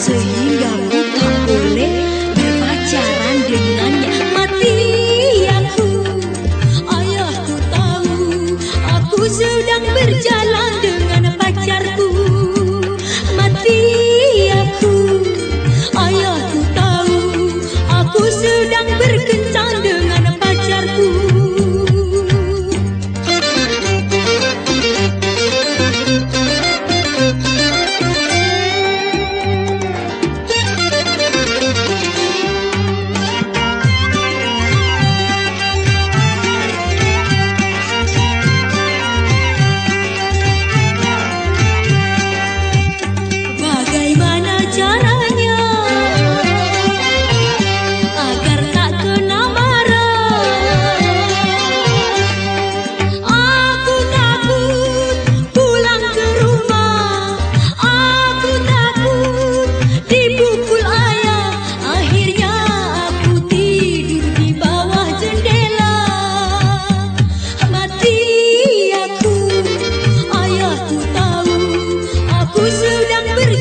sehingga tak boleh berpacaran dengannya mati aku. Ayahku tahu aku sedang berjalan dengan pacarku. Mati aku. Ayahku tahu aku sedang berkencan dengan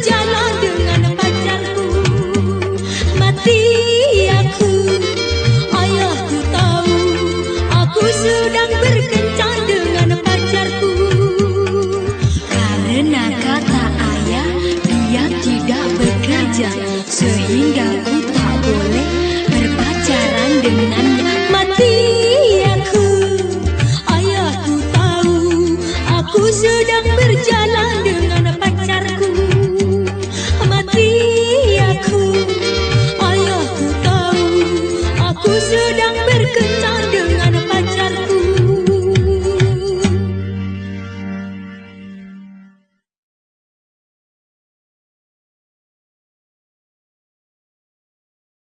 jalan dengan pacarku. Mati aku, ayahku tahu. Aku sudah berkencan dengan pacarku. Karena kata ayah, dia tidak bekerja. Sehingga ku tak boleh berpacaran dengannya Mati aku, ayahku tahu Aku sudah